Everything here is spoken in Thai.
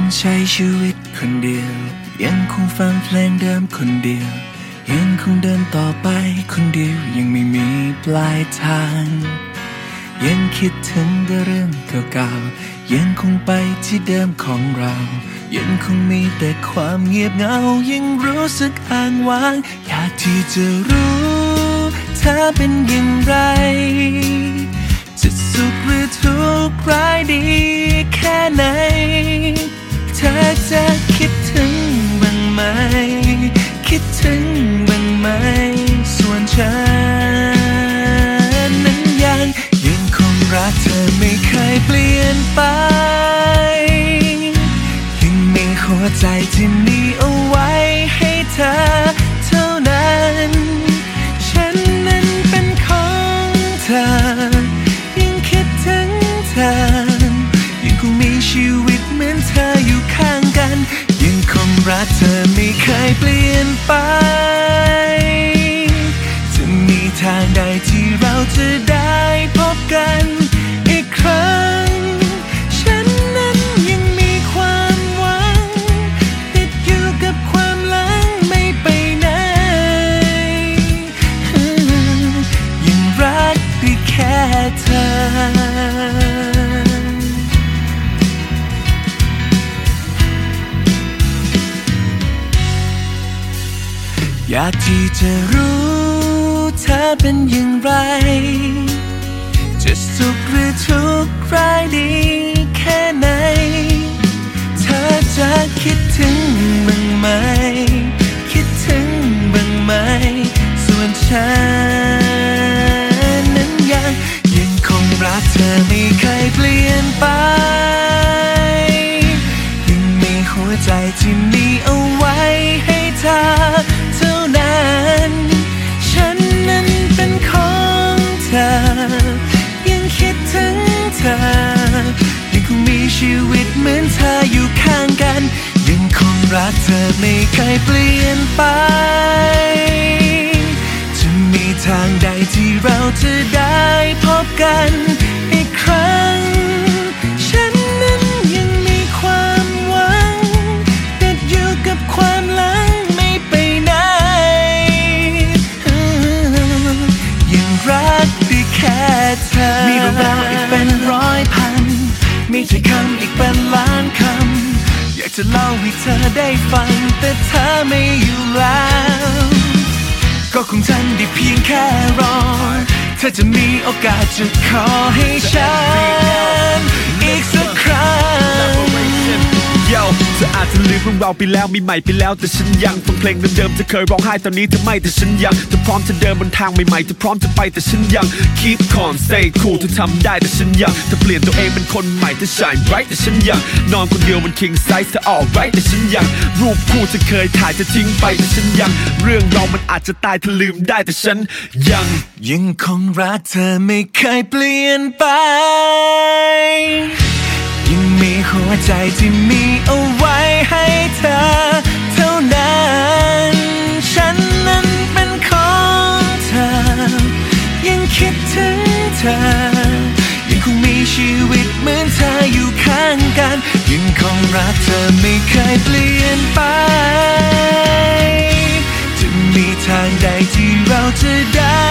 งใช้ชีวิตคนเดียว ยังคงฟังเพลงเดิมคนเดียว ยังคงเดินต่อไปคนเดียว ยังไม่มีปลายทาง ยังคิดถึงแต่เรื่องเก่าๆ ยังคงไปที่เดิมของเรา ยังคงมีแต่ความเงียบเหงา ยังรู้สึกอ้างว้าง อยากที่จะรู้เธอเป็นอย่างไรจะสุขหรือทุกข์ร้ายดีแค่ไหน จะคิดถึงบ้างไหม คิดถึงบ้างไหม ส่วนฉันนั้นยังยังคงรักเธอไม่เคยเปลี่ยนไป ยังมีหัวใจที่มี ไม่เคยเปลี่ยนไป อยากที่จะรู้เธอเป็นอย่างไร จะสุขหรือทุกข์ร้ายดีแค่ไหน เธอจะคิดถึง ชีวิตเหมือนเธออยู่ข้างกัน ยังคงรักเธอไม่เคยเปลี่ยนไป จะมีทางใดที่เราจะได้พบกัน จะเล่าให้เธอได้ฟัง แต่เธอไม่อยู่แล้ว ก็คงทันได้เพียงแค่รอ เธอจะมีโอกาสจะขอให้ฉัน อีกสักครั้ง ออาจจะลืมเรื่องเราไปแล้วมีใหม่ไปแล้วแต่ฉันยังฟังเพลงเดิมๆเธอเคยร้องไห้ตอนนี้เธอไม่แต่ฉันยังเธอพร้อมจะเดินบนทางใหม่ๆเธอพร้อมจะไปแต่ฉันยัง keep calm stay cool เธอทำได้แต่ฉันยังเธอเปลี่ยนตัวเองเป็นคนใหม่เธอ shine bright แต่ฉันยัง นอนคนเดียวบน king size เธอ alright แต่ฉันยัง รูปคู่เธอเคยถ่ายเธอทิ้งไปแต่ฉันยัง เรื่องเรามันอาจจะตายเธอลืมได้แต่ฉันยังยังคงรักเธอไม่เคยเปลี่ยนไป ยังมีหัวใจที่มีเอาไว้ ยังคงรักเธอไม่เคยเปลี่ยนไป จะมีทางใดที่เราจะได้